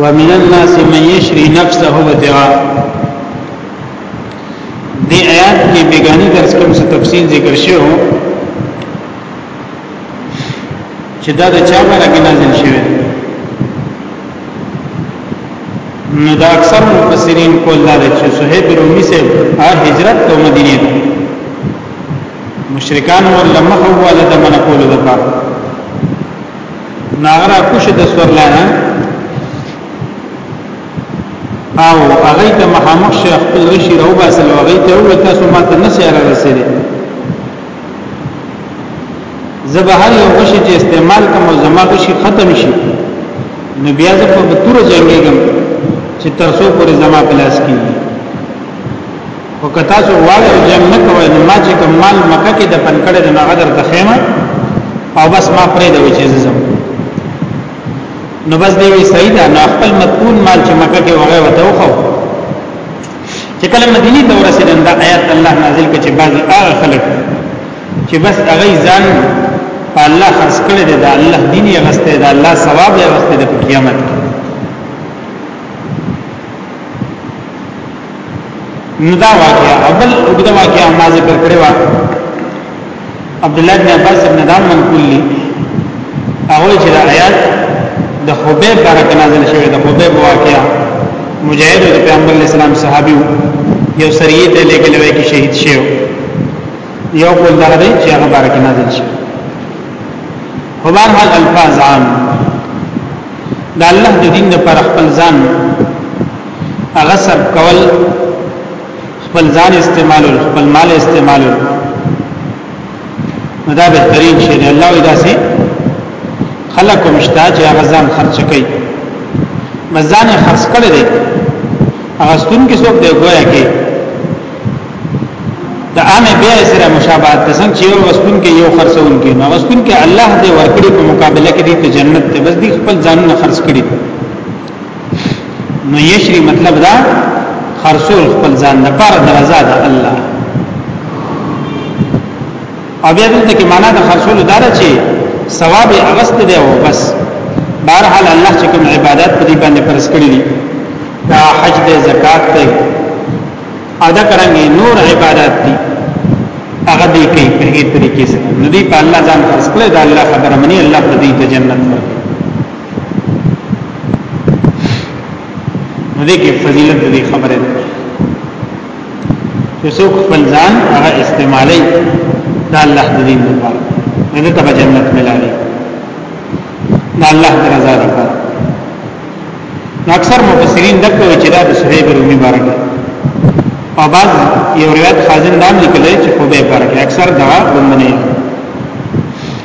ومن الناس من يشري نفسه ابتغاء دې آیات کې بیگانی درس کوم څه تفصیل ذکر شوی چې دا د چا باندې کې نازل شوی نو دا اکثر مفسرین کول دا چې صہیب رومي سے هر هجرت ته مدینه ته مشرکان ولمخه ولا د منقول د پاره ناغرا کوش د سورلانه او هغه ته مخامخ شیخ خپل رشي راو باسل او هغه ته وویل تاسو ما ته نسیاره رسیدي زبهر یو غشي چې استعمال کوم او زما غشي ختم شي نو بیا زه په تور جنگیږم چې تر څو پورې زما پلاس کیږي او که تاسو واده او جنگ نه کوئ نو ما چې کوم مال مکه کې د پن کړی نو هغه درته خیمه او بس ما پرې دوي چې زم نو بس دی وی صحیح ده نو خپل مدفون مال چې مکه کې وغه وته خو چې کله مدینه ته ورسېدل دا آیات الله نازل کړي چې بعض هغه خلک چې بس هغه ځان په الله خرڅ کړي دي دا الله دین یې غسته دا الله ثواب یې غسته د قیامت کې نو دا واقعا اول وګدا واقعا ما ذکر کړی و عبد الله بن عباس ابن دام منقول لی هغه چې د آیات د حبیب بارک نازل شوی د حبیب واقعا مجاهد د پیغمبر اسلام صحابي یو سریه ته لګل وای کی شهید شو یو کول دغه دی چې هغه بارک نازل شوی هو بهر حال الفاظ عام د الله د دین لپاره خپل ځان هغه صرف کول خپل ځان استعمال خپل مال استعمال دا بهترین شی دی الله وی داسې خلق مشتا چې هغه ځان خرچ کوي مزان خرچ کړي دي هغه ستون کې څوک دی ګویا کې دا عام بیا سره مشابهت څنګه چې یو وسپن کې یو خرڅون کې نو وسپن کې الله دې ورکړي په مقابله کې دې جنت ته بس دې خپل ځان نه خرڅ کړي نو یشری مطلب دا خرصول خپل ځان د پاره د رضا د الله او بیا دلته کې معنا د خرصول دار چې ثواب اغست دی او بس بهرحال الله چې کوم عبادت په دې باندې فرض کړی دي دا حج دی زکات دی ادا کرانګي نور عبادت دي هغه دې کوي په دې طریقې سره نو دې په الله ځان فرض کړی دا الله خبره مني الله په دې ته جنت ورکړي نو دې کې فضیلت دې خبره ده چې څوک خپل ځان هغه استعمالي دا الله د دین لپاره دې ته جنت ملایي دا الله درزا ده اکثر مفسرین دغه چې دا د صہیب رومي بارک او بعض یو روایت خازن نام لیکل چې خو به بارک اکثر دا ومنه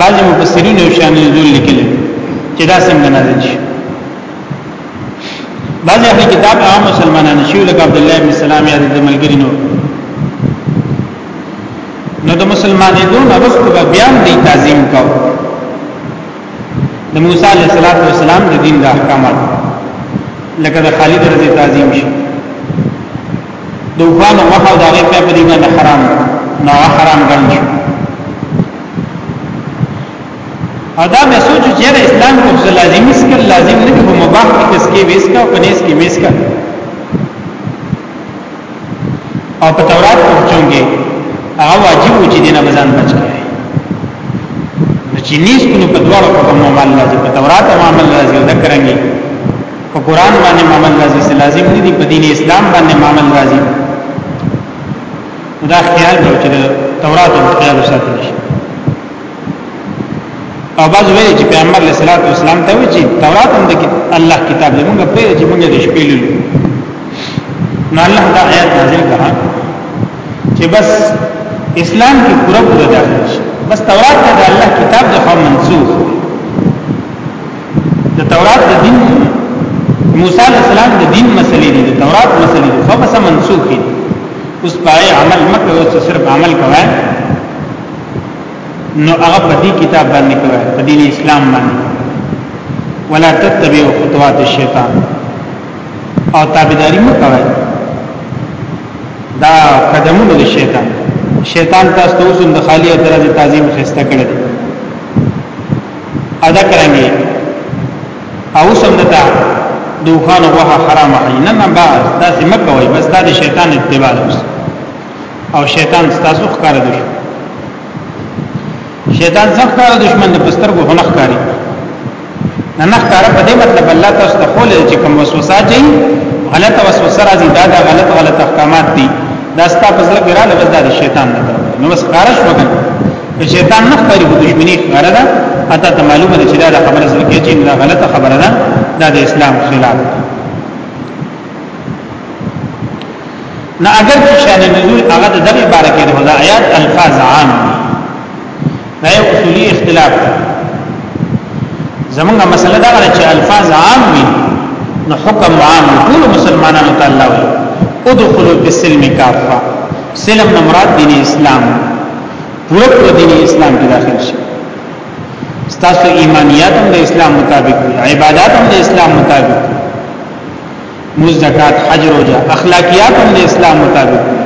بعض مفسرین یو شان نزول لیکل چې دا څنګه نازل شي بعض اهل کتاب عام مسلمانان شي لکه عبد الله بن سلام یا د ملګری نو نو د مسلمانې دون ارستو به بیا د تعظیم کاو د موسی علیه السلام د دین د احکامات لکه د خالد رضی تعظیم شي د وفانو غوخه دا غي په دې باندې حرام نو حرام ګڼل شو او دا مې سوچ چې د اسلام کو څه لازم اسکل لازم نه په مباح کې کس کې ویس کا او پنيس کې میس کا او په تورات کې چونګي هغه واجب و چې دینه بزن بچ کړي چې نیس کو په دواړو په معاملې لازم په تورات معاملې لازم ذکرانګي په قران باندې معمل راځي چې لازم نه دي په دین اسلام باندې معمل راځي دا خیال دی چې تورات او خیال ساتل شي او باز ویل چې پیغمبر علیه الصلاۃ والسلام ته وی چې تورات هم د الله کتاب دی موږ په دې چې موږ دې شپې لولو نو الله دا آیات نازل کړه چې بس اسلام کې پوره پوره داخل شي بس تورات ته د الله کتاب د خو منسوخ د تورات د دین موسی علی السلام د دین مسلې دي د تورات مسلې دي خو بس منسوخ دي اوس پای عمل مکه او صرف عمل کوي نو هغه په دې کتاب باندې کوي په دین اسلام باندې ولا تتبعوا خطوات الشیطان او تابعداري مو کوي دا قدمونه د شیطان شیطان تاسو ته اوس د خالی او درځي تعظیم خسته کړی ادا کرانګي او سمتا دوخان وه حرام حي نه نه باز تاسو مکه وای بس تاسو شیطان اتباع اوس او شیطان تاسو ښکار دي شیطان څخه ښکار دشمن د پستر کو هنخ کاری نه نه ښکار په دې مطلب الله تاسو ته خول چې کوم وسوسه چي غلط وسوسه راځي دا دا غلط غلط احکامات دي دا ستا په ځل کې را لږه د شیطان نه نو بس ښکارش وکړه د شیطان نه خبرې د دشمنی خبره ده اته ته معلومه ده چې دا خبره سره کې چې دا غلطه خبره ده دا د اسلام خلاف ده نه اگر چې شان نزول هغه د دغه باره کې د آیات الفاظ عام نه یو اصولي اختلاف ده زمونږه مسله دا غواړي چې الفاظ عام وي نو حکم عام ټول مسلمانانو ته الله وي ادخلوا في السلم كافه سلم نه مراد دین اسلام پوره پوره دین اسلام کې داخل شي ستاسو ایمانیات هم د اسلام مطابق دي عبادت هم د اسلام مطابق دي موز زکات حج روزه اخلاقیات هم د اسلام مطابق دي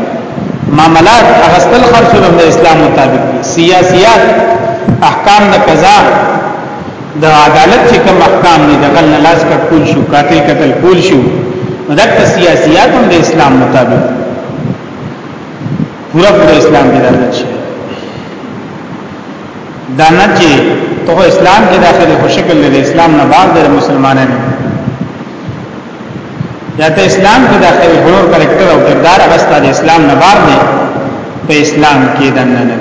معاملات اغستل خرڅ هم د اسلام مطابق دي سیاسيات احکام د قضا د عدالت چې کوم احکام دي د غل لاس کټول شو قاتل قتل کول شو دغه سیاسيات هم د اسلام مطابق دي پورا پورا اسلام کې داخل شي دا نه چې ته اسلام کې داخل خو شکل له اسلام نه باغ د مسلمانانو یا ته اسلام کې داخل غرور کریکټر او کردار هغه ستاسو اسلام نه باغ دی په اسلام کې دننه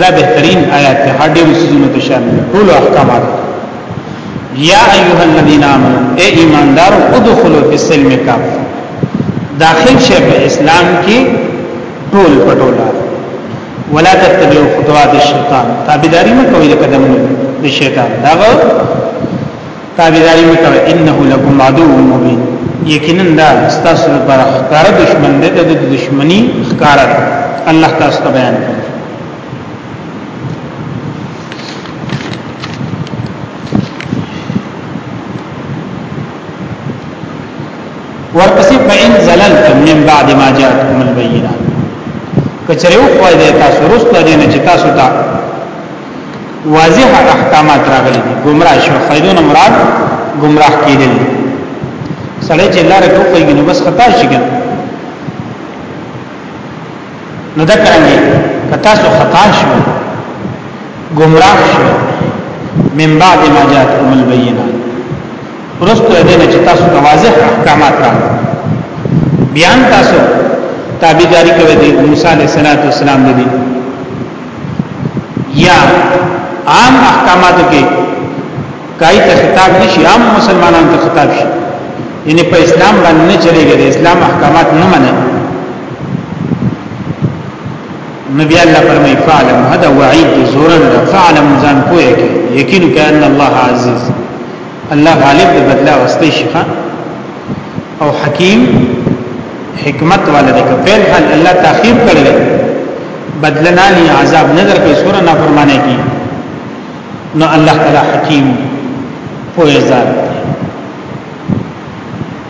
دا بهترین آیات ته هډې وسونه ته شامل ټول احکامات یا ایها الذین آمنوا ای ایماندار ادخلوا فی السلم کاف داخل شئ په اسلام کې ټول پټولا ولا تتبعوا خطوات الشیطان تابعداري مکوئ د قدمونو د شیطان دا تابعداري وکړه انه لکم عدو مبین یقینا دا ستاسو لپاره ښکار دشمن دی د دشمنی ښکار الله تاسو ته بیان کړ ورپسې فإن زللتم من بعد ما جاءتكم البينات کچریو خوای دی تاسو رسته دین چې تاسو ته واضح احکامات راغلي دي گمراه شو فیدون مراد گمراه کیدل سړی چې لار ته کوي نو بس خطا شي ګل نو دا کرانګي کتا سو خطا شو گمراه شو من بعد ما جاءتهم البينات ورستو دې نه چې تاسو ته واضح احکامات راغلي بیان تاسو تابعداري کوي د موسی عليه السلام دي یا عام احکاماتو کې کای ته خطاب نشي عام مسلمانانو ته خطاب شي یعنی په اسلام باندې نه چلےږي د اسلام احکامات نه مني نبی الله فرمای فعلم هدا وعید زورن فعلم ځان پوهه کې یقین کان الله عزیز الله غالب د بدلا غستې شيخه او حکیم حکمت والا دی که فعل حال الله تاخير کړل بدلنا لي عذاب نظر کوي سورہ نافرمانه کی نو الله تعالی حکیم پوهه ذات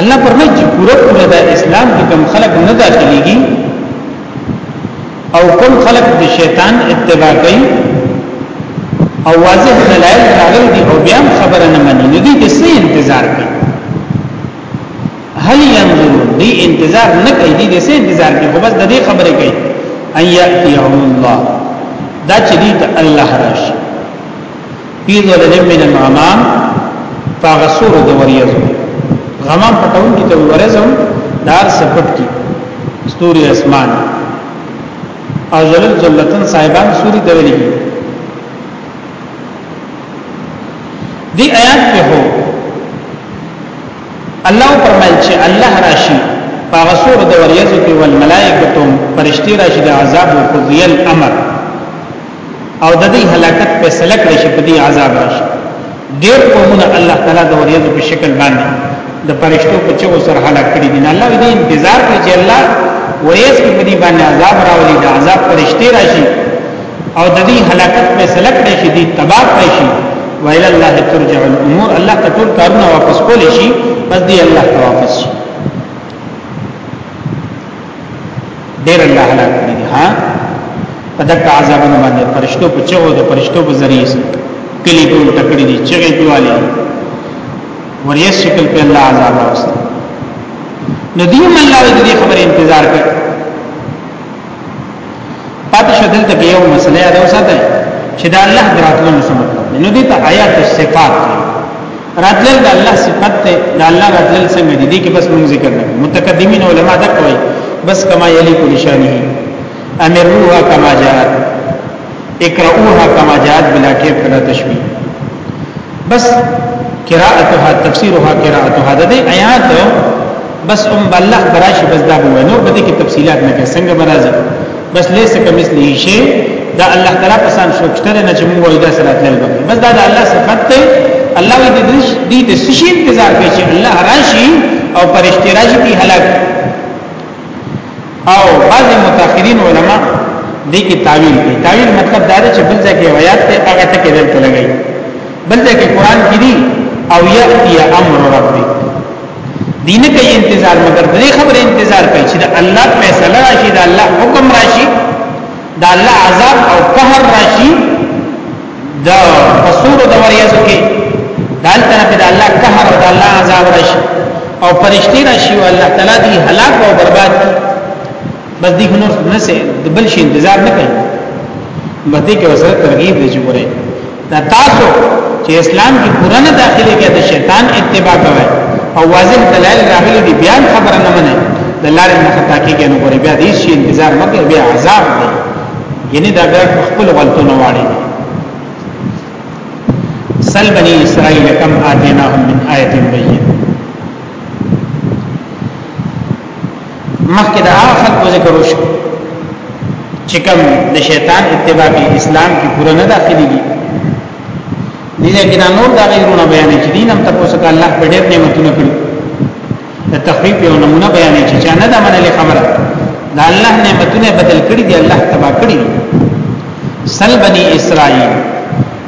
الله فرمایي چې پوره پوره د اسلام کې کوم خلق نه داخليږي او کوم خلق د شیطان اتباع کوي او واضح دلایل راغلي دي او بیا خبره نه مني نو دي د څه انتظار کوي هل ينظر دي انتظار نه کوي دي د څه انتظار کوي خو بس د دې خبره کوي اياتيهم الله دا چې دي ته الله راشي فی ظلل من الغمام پاغه سور د وریځو غمام پټون کی ته ورځم دار سپټ کی ستوري اسمان او ظلل ظلتن صاحبان سوري ته ویلي دی آیات کې هو الله فرمایل چې الله راشي پاغه سور د وریځو کې ول ملائکه فرشتي راشي د عذاب او قضیل امر او د دې هلاکت فیصله کړی شي په دې عذاب راشي ډېر قومونه الله تعالی د وریدو په شکل باندې د فرشتو په چغو سره هلاک کړي دي الله دې انتظار کوي چې الله وریس په دې باندې عذاب راولي د عذاب فرشتي راشي او د دې هلاکت فیصله کړی شي دې تباہ کړی شي ویل الله ترجع الامور الله ته ټول کارونه واپس کول شي بس دې الله ته واپس شي ډیر الله هلاک کړی ها په دغه عذابونو باندې فرشتو په چغو د فرشتو په ذریعہ کلی په ټکړې دي چغې پیواله وریا شکل په الله عذاب راوست نو دیم الله دې خبره انتظار کوي پاتې شدل ته یو مسله یاد اوساته چې دا الله دراتلو مسمت نو دې ته آیات الصفات راتلل د الله صفت ته د الله راتلل څنګه دي دي کې بس موږ ذکر نه متقدمین علما دا کوي بس کما یلی کل شانه امروها کما جاءت اقرؤوها کما جاءت بلا کیف بلا تشبیه بس قراءتها تفسیرها قراءتها د دې آیات بس ام بالله براشي بس دا بوي نور بده کې تفصيلات نه کوي څنګه برازي بس ليس كمثله شيء دا الله تعالی په سان شوکته نه چې موږ وایو دا سره تل به بس دا د الله صفات ته الله دې دې دې سشي انتظار کوي چې الله راشي او پرشتي راشي په هلاک او بعض متأخرین علما دې کې تعویل کوي تعویل مطلب دا دی چې بل ځای کې آیات ته هغه ټکي دلته لګایي بل ځای کې قران کې دي او یاتی امر ربک دین کوي انتظار مگر دې خبره انتظار کوي چې د الله فیصله راشي د الله حکم راشي د الله عذاب او قهر راشي د فسور د وریاضو کې دالته نه د الله قهر او د الله عذاب راشي او فرشتي راشي او الله تعالی دې هلاک او برباد بس دې نور نه سه د بل شي انتظار نه کوي بده کې وسره ترغیب دی چې ګوره دا تاسو چې اسلام کې پوره نه داخلي کې د شیطان اتباع کوي او واضح دلایل راغلي دي بیان خبره نه مني د لارې نه خطا کېږي نو ګوري بیا دې شي انتظار مکه بیا عذاب دی یعنی دا بیا خپل غلطونه واړي سل بني اسرائیل کم آتیناهم من آیت بینه مخکې د هغه خلکو ذکر وشو چې کوم د شیطان اتباع په اسلام کې پوره نه داخليږي دې کې دا نور دا غیرونه بیان چې دین هم تاسو ته الله په ډېر نعمتونه کړی د تخفیف یو نمونه بیان چې چا نه دا منلې خبره دا الله نعمتونه بدل کړی دی الله تبا کړی سل بنی اسرائیل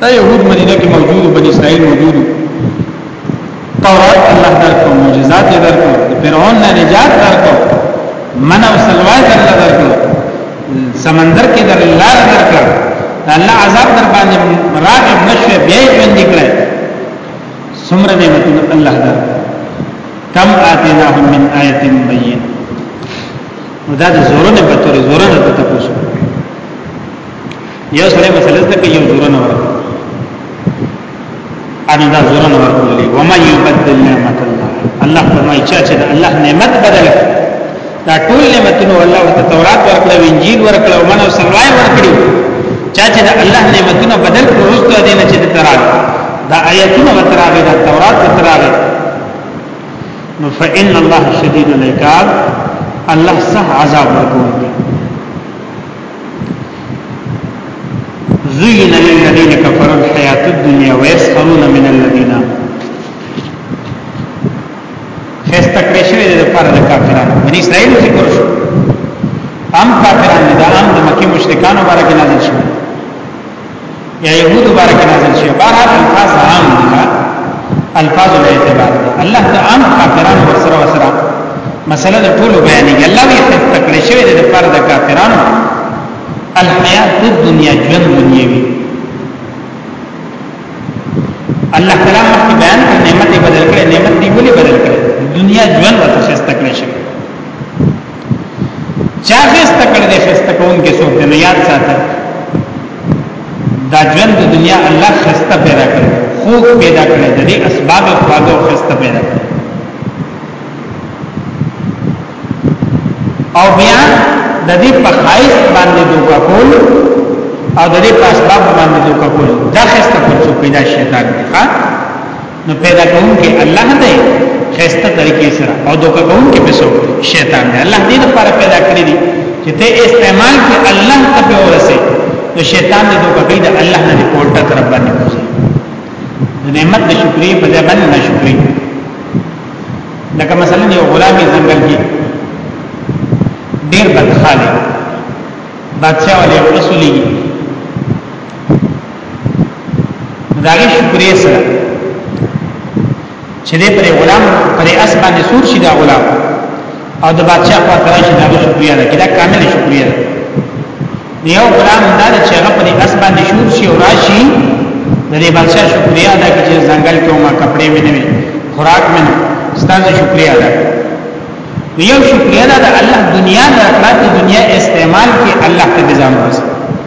دا يهود مدینه کې موجود بني اسرائیل موجود تورات الله درکو معجزات یې درکو فرعون نه نجات درکو من او سلوای در درکو سمندر کې در لار درکو الله عذاب در باندې راغب نشوي بیا یې باندې کړه سمره نعمتونه الله در کم آتیناهم من آیت بین دا د زورونه په تور زورونه ته تاسو یو سره مسله ده کې یو زور نه ورکړي ان دا زور نه ورکړي و ما یبدل نعمت الله الله فرمایي چې چې الله نعمت بدل دا ټول نعمتونه الله ورته تورات ورکړ او انجیل ورکړ او منو سلوای ورکړ چا چې دا الله نعمتونه بدل کړو رسته دي نه چې ترال دا آیتونه وتراغه دا تورات وتراغه نو فإن الله شدید العقاب الله سه عذاب ورکوي زين للذين كفروا الحياة الدنيا ويسخرون من الذين خسته کړی شوی د لپاره د کافرانو بنی اسرائیل ذکر شو هم کافرانو دا هم د مکی مشرکانو بارے کې نازل شوی یا یهود بارک نازل شي بار الفاظ عام دي الفاظ له اعتبار دي الله د عام کافرانو وسره وسره مسله د ټولو بیانې الله یې تکړه شوی د پر د کافرانو الحیات الدنیا ژوند دنیوي الله تعالی مخکې بیان کړ نعمت بدل کړي نعمت دی ولې بدل کړي دنیا ژوند ورته شسته کړی شي چا خسته کړ دې خسته کون کې څوک نه یاد ساته دا ژوند د دنیا الله خسته پیدا کړ خو پیدا کړ دې اسباب خواږه خسته پیدا کړ او بیا د دې په خایس باندې دوکا کول او د دې په اسباب باندې دوکا کول دا خسته کول څوک پیدا شیطان دی ها نو پیدا کوم کې الله دی خسته طریقې سره او دوکه کوم کې بسو شیطان دی الله دې لپاره پیدا کړی دی چې ته استعمال کې الله ته په ورسه نو شیطان دې دوکه کوي د الله نه پورته تر باندې کوي نعمت د شکرې په ځای باندې ناشکرې لکه مثلا یو غلامي ځنګل کې ډیر بدخاله بادشاہ ولې رسولي داغه شکرې سره چې دې پر غلام پر اس باندې سور شي دا غلام او د بادشاہ په تر شي دا شکریا ده کله کامل شکریا ده یو غلام دا چې هغه پر اس باندې شور شي او راشي د دې بادشاہ شکریا ده چې ځنګل کې ما کپڑے مې نه خوراک مې نه ستاسو شکریا ده یو شکریا ده الله دنیا درکړه دنیا استعمال کې الله ته ځان ورسوي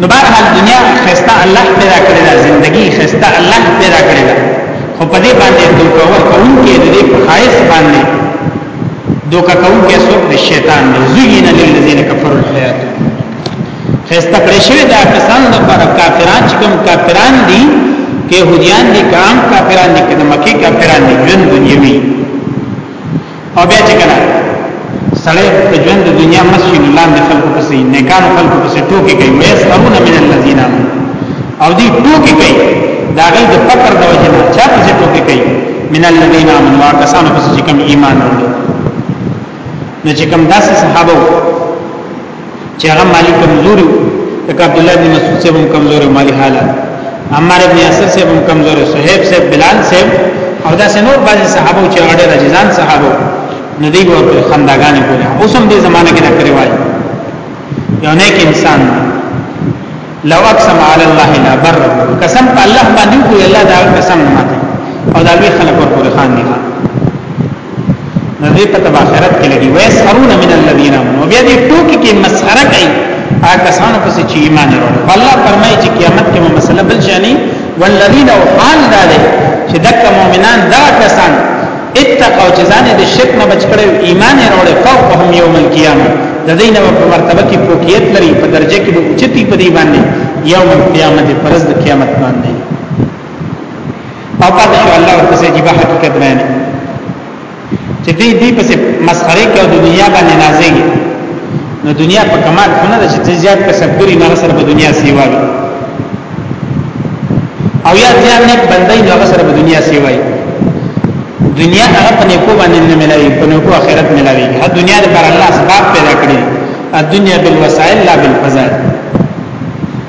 نو بهر حال دنیا خسته الله پیدا کړی دا زندگی خسته الله پیدا کړی دا خو په دې باندې دوکه ورکون کې د دې په خایس باندې دوکه کون کې څوک د شیطان دی زین للذین کفروا الحیات خسته کړی شوی دا کسان د پر کافران چې کوم کافران دي کې هودیان دي کام کافران دي کله مکی کافران دي ژوند دنیوي او بیا چې کله سړی د ژوند د دنیا مسجد لاندې خلکو پسې نیکانو خلکو پسې ټوکی کوي وې سرون من الذین او دی ټوکی کوي دا غي د فقر د وجه نه چا پسې ټوکی کوي من الذین امنوا کسانو پسې چې کوم ایمان ورته نو چې کوم داسې صحابه چې هغه مالی کمزوري تک عبد الله بن مسعود سره کمزوري مالی حالت عمار بن یاسر سره کمزوري صہیب سره بلال سره او دا سنور بعضی صحابه چې اړه رجزان صحابه نو دی ورته خنداګانې کوله اوس هم دې زمانه کې دا کړی وایي یو نیک انسان لو اقسم علی الله لا بر قسم په الله باندې کوی الله دا قسم نه ماته او دا لوی خلک ورپورې خان دي نو دې په تباخرت کې لګي وې سرون من الذين امنوا بیا دې ټوکی کې مسخره کوي هغه کسانو پسې چې ایمان لري الله فرمایي چې قیامت کې مسله بل شانی والذین حال داله چې دک مؤمنان دا کسان اتقوا جزانه د شرک نه بچ کړي ایمان لري فوقهم یوم القیامه د دې نه په مرتبه کې فوقیت لري په درجه کې به اوچتي په دی باندې یوم القیامت پرز د قیامت باندې او پاتې شو الله ورپسې عجیب حقیقت بیان چې دې دې پسې مسخره کې او د دنیا باندې نازېږي نو دنیا په کمال خو نه ده چې زیات کسبګری نه سره په دنیا سیوا وي او یا ځان نه بندای نو هغه سره په دنیا سیوا وي دنیا هغه په نیکو باندې نه ملایي په نیکو آخرت ملایي هر دنیا د پر الله سبب پیدا کړی الدنيا بالوسائل لا بالفضائل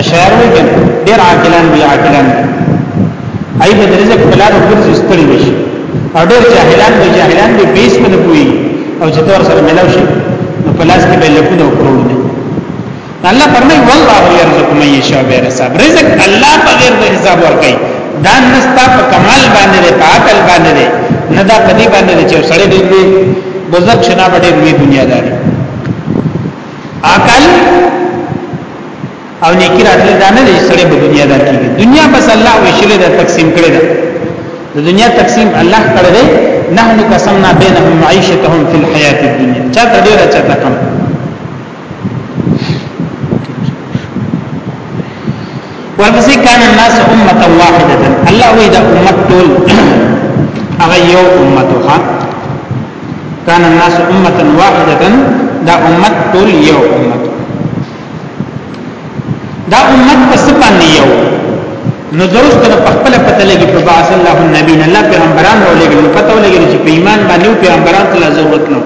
اشعار وی کنه ډیر عاقلان دی عاقلان ای به رزق بلار ورځي ستړي وشي او ډیر جاهلان دی جاهلان دی بیس په نه پوي او چې تور سره ملاو شي نو په لاس کې به لکونه وکړو دي الله فرمای والله يرزق من يشاء بغیر حساب رزق الله بغیر د حساب ورکړي دا نستا په کمال باندې ده عقل باندې ده نه دا په دې باندې چې سړی دې بزرگ شنه په دې دنیا داري عقل او نیکی راتلی دا نه دی سړی په دنیا دا کیږي دنیا بس الله وشله دا تقسیم کړی دا د دنیا تقسیم الله کړی دی نحنو قسمنا بینهم معیشتهم فی الحیات الدنیا چا ته ډیر چا ته کم ورپسې کان الناس امه واحده الله وی دا امت ټول هغه یو امتوها کان الناس امه واحده دا امت ټول یو امت دا امت په سپان یو نو درست نه په خپل پته لګي په باس الله النبي الله پیغمبران او لګي نو پته ولګي چې په ایمان باندې پیغمبران ته ضرورت نو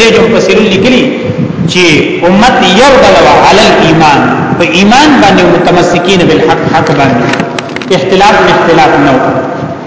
دې جو تفسیر لیکلي چې امت یو دلوا علی الايمان په ایمان باندې متمسکین بالحق حق باندې اختلاف اختلاف نه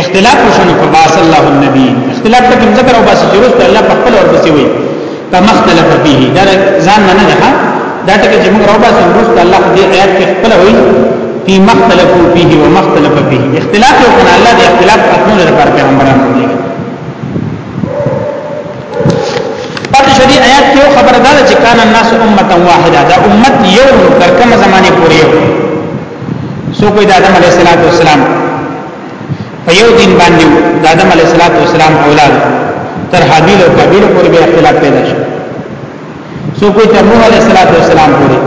اختلاف شنو په باس الله النبي اختلاف ته کوم ذکر او باس چې روز الله په خپل اور بسوي په مختلف فيه دا ځان نه نه ها دا ټکه چې موږ راو باس روز الله دې آیات کې خپل وي په مختلف فيه او مختلف فيه اختلاف یو کنه الله دې اختلاف خپل لپاره پیغمبران دي پاتې شدي آیات کې خبره ده چې کان الناس امه واحده دا امت یو تر کومه زمانه پورې یو سو کوئی د آدم علیه السلام په یو دین باندې د آدم علیه السلام اولاد تر حابیل او قابیل پورې به اختلاف پیدا شو سو کوئی تر نوح علیه السلام پورې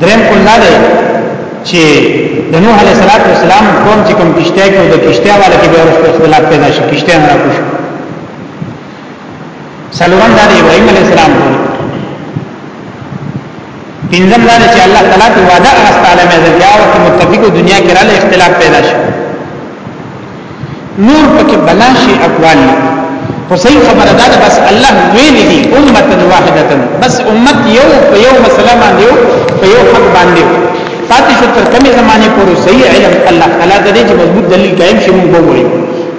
درم کلا ده چې د نوح علیه السلام قوم چې کوم کشته کې او د کشته والا کې به اختلاف پیدا شو کشته نه راکوشو سلورم دا ابراهيم عليه السلام ته پنځم دا چې الله تعالی ته وعده استعاله مې ځل یاو چې متفقو دنیا کې رااله اختلاف پیدا شي نور پکې بلاشي اقوال خو صحیح خبره ده بس الله ویل دي امه واحده بس امت یو په یو مسله باندې یو په یو حق باندې پاتې شو تر کومه زمانه پورې صحیح علم الله تعالی د دې مضبوط دلیل قائم شي موږ وګورئ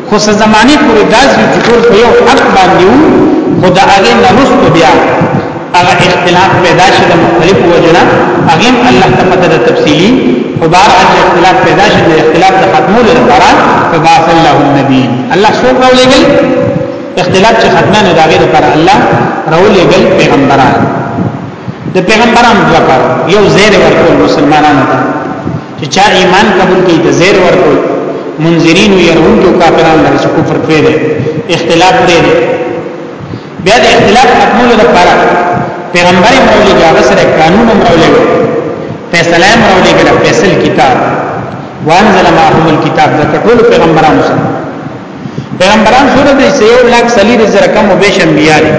خو څه زمانه پورې داسې چې ټول په یو حق باندې وو خو د هغه نه رسو بیا هغه اختلاف پیدا شي د مختلفو وجنه هغه الله تعالی د تفصیلی او بار چې اختلاف پیدا شي د اختلاف د ختمولو لپاره فبعث الله النبي الله سو کو لګل اختلاف چې ختمه نه داګه لپاره الله راو لګل پیغمبران د پیغمبرانو دوه کار یو زیر ورکول مسلمانانو ته چې چا ایمان قبول کړي د زیر ورکول منذرین او يرون کو کافران لږ چې کفر پرې دي اختلاف پرې دي بیا د اختلاف ختمولو لپاره پیغمبر مولوی هغه سره قانون مولوی فیصله مولوی ګره فیصل کتاب وانزل معهم الكتاب د ټول پیغمبرانو سره پیغمبران سره د سیو لاک سلیری زرکم او بشم بیاري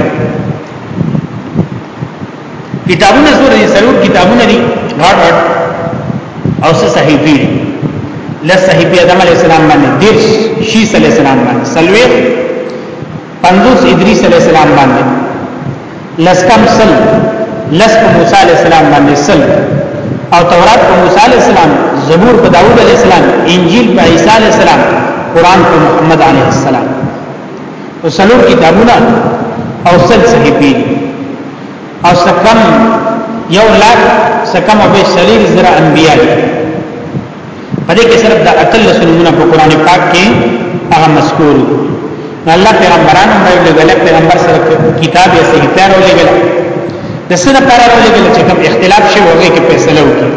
کتابونه سره دي سلور کتابونه دي غټ غټ او څه صحیفې دي لس صحیفې آدم علی السلام باندې دیرش شیس علی السلام باندې سلوې پندوس ادریس علی السلام باندې لس کم سل لس په موسی علی السلام باندې سل او تورات په موسی علی السلام زبور په داوود علی السلام انجیل په عیسی علی السلام قران په محمد علی السلام او سلور کتابونه او سل صحیفې او سکم یو لاک سکم او سلیل زرا انبیاء دي په دې کې صرف د اتل سنونه په قران پاک کې هغه مذکور الله پیغمبران هم لګل پیغمبر سره کتاب یا صحیفه راولګل د سره پر راولګل چې کوم اختلاف شي وږي کې فیصله وکړي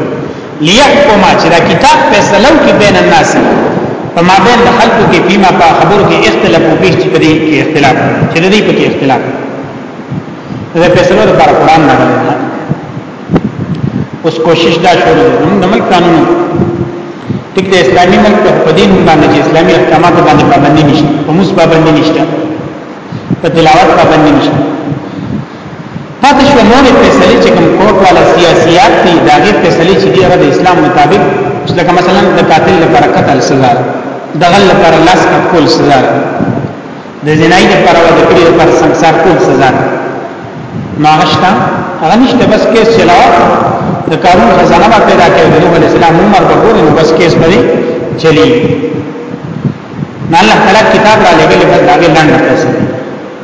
ليحكم چې دا کتاب فیصله وکړي بین الناس په مابین د خلکو کې فيما په خبرو کې اختلاف او پیښ په دې کې اختلاف چې دې په کې اختلاف دا فیصله د پر قران نه راغلی اوس کوشش دا شروع د ملک قانون ټیک د اسلامي ملک په دین باندې چې اسلامي احکامات باندې پابندي نشته په موس پابندي نشته په تلاوت پابندي نشته پاتې شو نورې فیصلې چې کوم کورټ والا سیاسيات دي دا غي فیصلې چې دی هغه د اسلام مطابق لکه مثلا د قاتل لپاره قتل سزا د غل لپاره لاس کول سزا د زنای لپاره د کړي لپاره سنگسار کول سزا نو هغه شته هغه نشته بس کیس چلاو د قانون خزانه ما پیدا کړې د نوح اسلام عمر په ګورې نو بس کیس پرې چلی نه الله تعالی کتاب را لګلې بس دا لاندې تاسو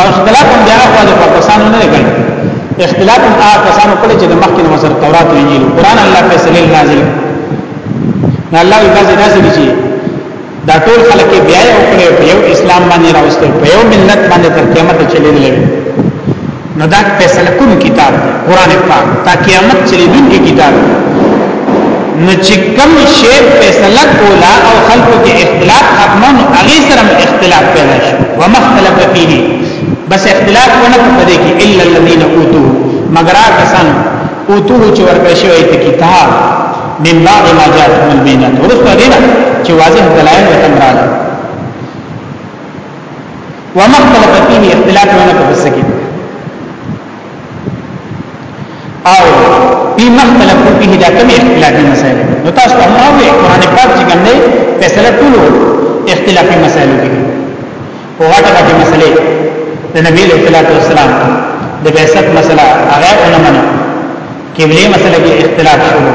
او اختلاف هم بیا خو د کسانو نه کوي اختلاف هم هغه کسانو کړي چې د مخکې نو سره تورات او انجیل قران الله فیصله نازل نه الله یې بازي نازل شي دا ټول خلک بیا یو کړي یو اسلام باندې راوستي په یو ملت باندې تر قیامت چلیدل نو دا فیصله کوم کتاب قران پاک تا قیامت چلی دن کی کتاب نو چې کوم شی فیصله کولا او خلکو کې اختلاف ختمو نو هغه سره اختلاف پیدا شي ومختلف فيه بس اختلاف ونه پدې کې الا الذين اوتوه مگر کسان اوتوه چې ورکړ شوی ته کتاب من بعد ما جاءتهم البينات ورسره دې چې واضح دلایل وتمراله ومختلف فيه اختلاف ونه په څه کې او په مختلف فيه دا کوم اختلافي مسائل نو تاسو ته ما وی قران پاک چې ګنده فیصله ټول اختلافي مسائل کې او هغه هغه مسلې د نبی له اختلاف والسلام د بیسط مسله هغه ونه منه قبله مسله کې اختلاف شروع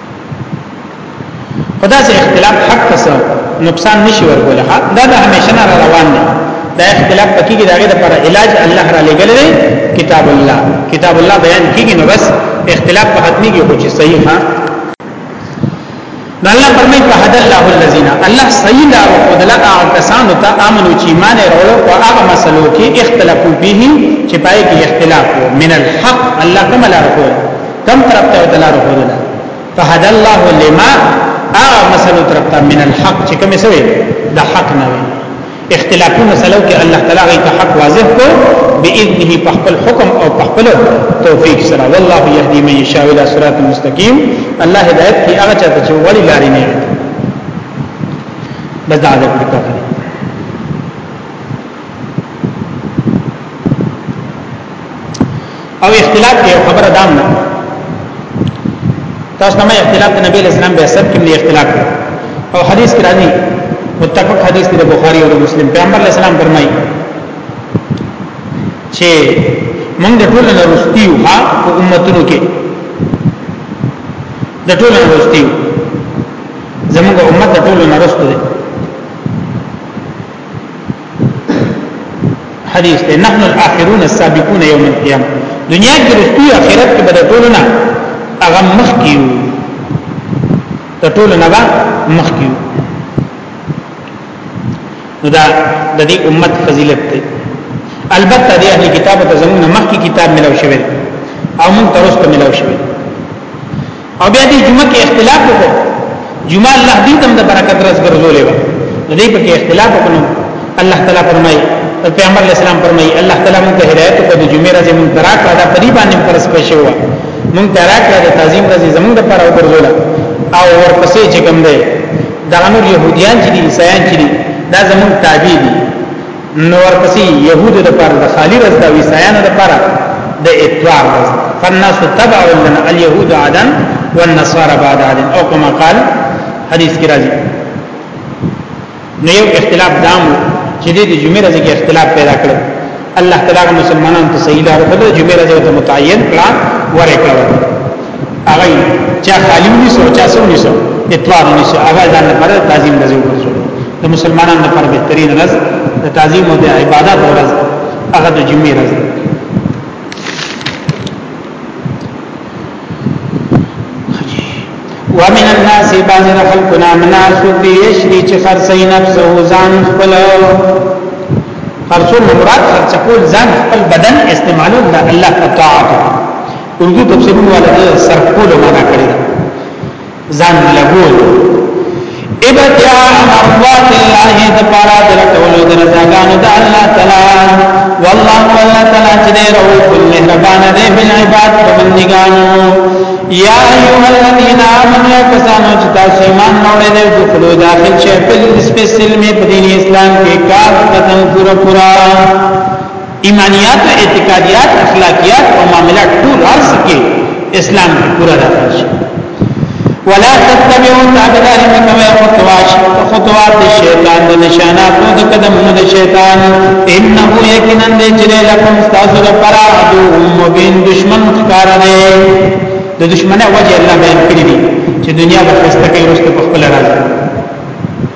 خدا سي اختلاف حق ته سره نقصان نشي ورکول دا د همیشه نه روان دی دا اختلاف پکې کې داګه لپاره علاج الله را لګل دی کتاب الله کتاب الله بیان کیږي نو بس اختلاف په حتمی کې خو چې صحیح ها نو الله فرمای په حد الله الذين الله صحیح لار او دلا کسان ته امنو چې ایمان ورو او هغه مسلو کې اختلافو به چې پای کې اختلاف من الحق الله کوم لار کو کم طرف ته دلار خودل فهد الله لما اغه مسلو طرف ته من الحق چې کوم سوي د حق نه وي اختلافي مسلو کې الله تعالی غي ته حق واضح کو باذنه په خپل حکم او په خپل توفیق سره والله يهدي من يشاء الى صراط مستقيم الله هدایت کی هغه چاته چې وړي لاري نه بس دا عادت پکې او اختلاف کې خبره دام نه تاسو نه اختلاف د نبی اسلام به سب کې اختلاف او حدیث کې راځي متفق حدیث د بخاری او مسلم پیغمبر اسلام فرمایي چې موږ د ټولو نه رستیو ها په امتونو کې د ټولو نه رستیو زموږ امت د ټولو نه رستو دی حدیث ته نحن الاخرون السابقون یوم القیامه دنیا کې رسو اخرت کې به ټول نه هغه مخ کیو د ټول نه به مخ کیو نو دا د دې امت فضیلت دی البته د اهل کتاب ته زمونږ مخکې کتاب ملو شوی او موږ ترسته ملو شوی او بیا دې جمعه کې اختلاف وکړو جمعه الله دې تم د برکت رس ګرځولې و دې په کې اختلاف وکړو الله تعالی فرمایي پیغمبر علیہ السلام فرمایي الله تعالی موږ ته هدایت وکړ د جمعې ورځې موږ تراک را ده پری باندې پر سپېښه و موږ تراک را ده تعظیم ورځې زموږ د پر او ګرځول او ورپسې چې کوم دی دا نور يهوديان چې دي عیسایان چې دي دا زموږ تابع دي نو ورپسې يهودو د پاره د خالی رز دا ویسایانو د پاره د اتوار رز فالناس تبع لنا اليهود عادا والنصارى بعد عاد او كما قال حدیث کې راځي نو یو اختلاف دام چې د جمعې ورځې کې اختلاف پیدا کړ الله تعالی مسلمانانو ته صحیح لار وکړه جمعې ورځې ته متعین کړه ورکړه هغه چا خالی ونیسو چا سو ونیسو اتوار ونیسو هغه ځان لپاره تعظیم ورځ وګرځو د مسلمانانو لپاره بهترین ورځ د تعظیم او د عبادت ورځ هغه د جمعې ورځ ومن الناس بعض خلقنا مناس في يشري چې خرڅي نفسه ځان خپل خرڅول مراد خرڅ کول ځان خپل بدن استعمالول د الله په طاعت اردو تفسیرون والا د سرکول معنا کړی دا ځان لګول ابتیا مرضات الله د پارا درټول درځاګانو د الله تعالی والله والله تعالی چې دی رؤوف مهربان دی بل عباد بندگانو یا ایها الذین آمنوا کسانو چې تاسو ایمان راوړی دی دخلو داخل شئ په اسلام کې کار قدم پورا پورا ایمانیات او اعتقادیات اخلاقیات او معاملات ټول ارز کې اسلام کې پورا داخل شي ولا تتبعوا تابعدار مکوي خطوات خطوات شیطان د نشانات او د قدمونو د شیطان انه یقینا د جری لکم تاسو د پر عدو مبین دشمن ښکار دی د دشمنه وجه الله بیان کړی دی چې دنیا به خسته کوي رسته په خپل راځي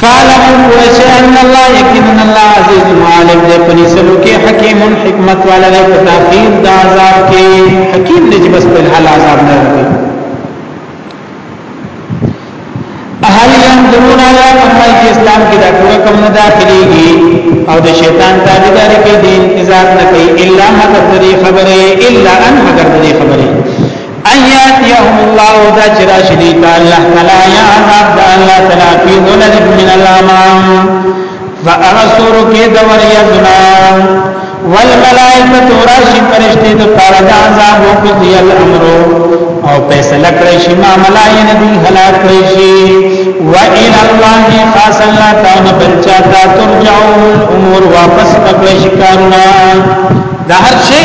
فعلموا ویسے ان اللہ یقینا اللہ عزیز غالب دے پنیسلو کے حکیم حکمت والا دے تاخیر دا عذاب کے حکیم دے جی بس پر حال عذاب نہ رکھے احل یندرون آیا فرمائی کہ اسلام کی دا پورا کم نہ داخلی گی او د شیطان تابعداري کوي د انتظار نه کوي الا مگر دې خبره الا ان مگر دې خبره ان یاتیهم الله دا چې راشي دی ته الله تعالی یا عذاب د الله تعالی فی ظلل من الامام فاغسر کې د وریدنا والملائکه راشي فرشتي د پاره د عذاب او قضی الامر او فیصله کړی شي ما ملائکه دی هلاک کړی شي و الى الله خاص الله تعالی بلچا تا ترجعون امور واپس پکړی شي کارونه د هر شي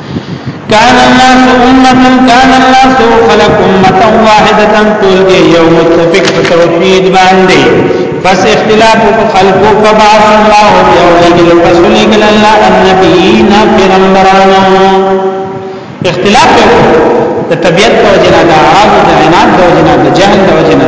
کان الناس امه کان الناس خلق امه واحده ټولګه یو متفق په توحید باندې بس اختلاف په خلقو فبعث الله یولګل رسول کله الله النبیین پیغمبرانو اختلاف په د طبیعت په وجنه د اعراض د عناد د وجنه د جهل د وجنه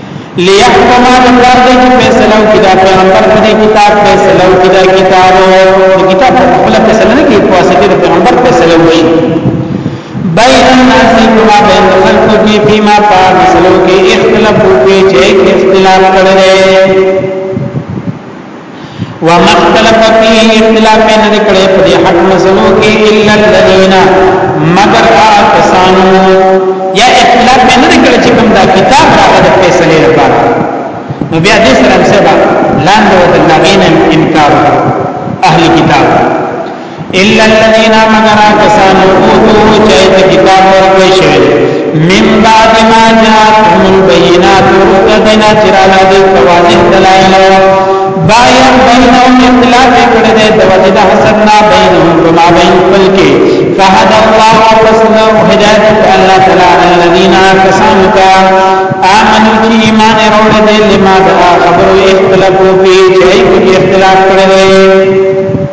ليحكم د پلار دی چې فیصله وکړي دا پیغمبر په دې کتاب فیصله وکړي دا کتاب د کتاب په خپل فیصله نه کوي په واسطه د پیغمبر فیصله وشي بین الناس کما بین خلق کی فيما فاصلو کی اختلاف کی چې اختلاف کړي وما اختلف فيه اختلاف نه دی کړی په دې حق مسلو کې الا الذين مگر کسانو یا اختلاف نه دی کړی چې کوم دا کتاب راغلی د فیصله لپاره نو بیا دې سره سبا لاندې د لاغین انکار اهل کتاب الا الذين مگر کسانو اوتو چایت کتاب ورکړی شوی من بعد ما جاءتهم البينات رتدنا چرالا دی توازن دلائل باین بینهم اختلاف کړه دې د وجد حسد ما بینهم وما بین خلقی فهد الله وسنا هدایت الله تعالی الذين كسانوا آمنوا کی ایمان روڑ دے لما دا خبرو اختلافو پی چاہی کی اختلاف کردے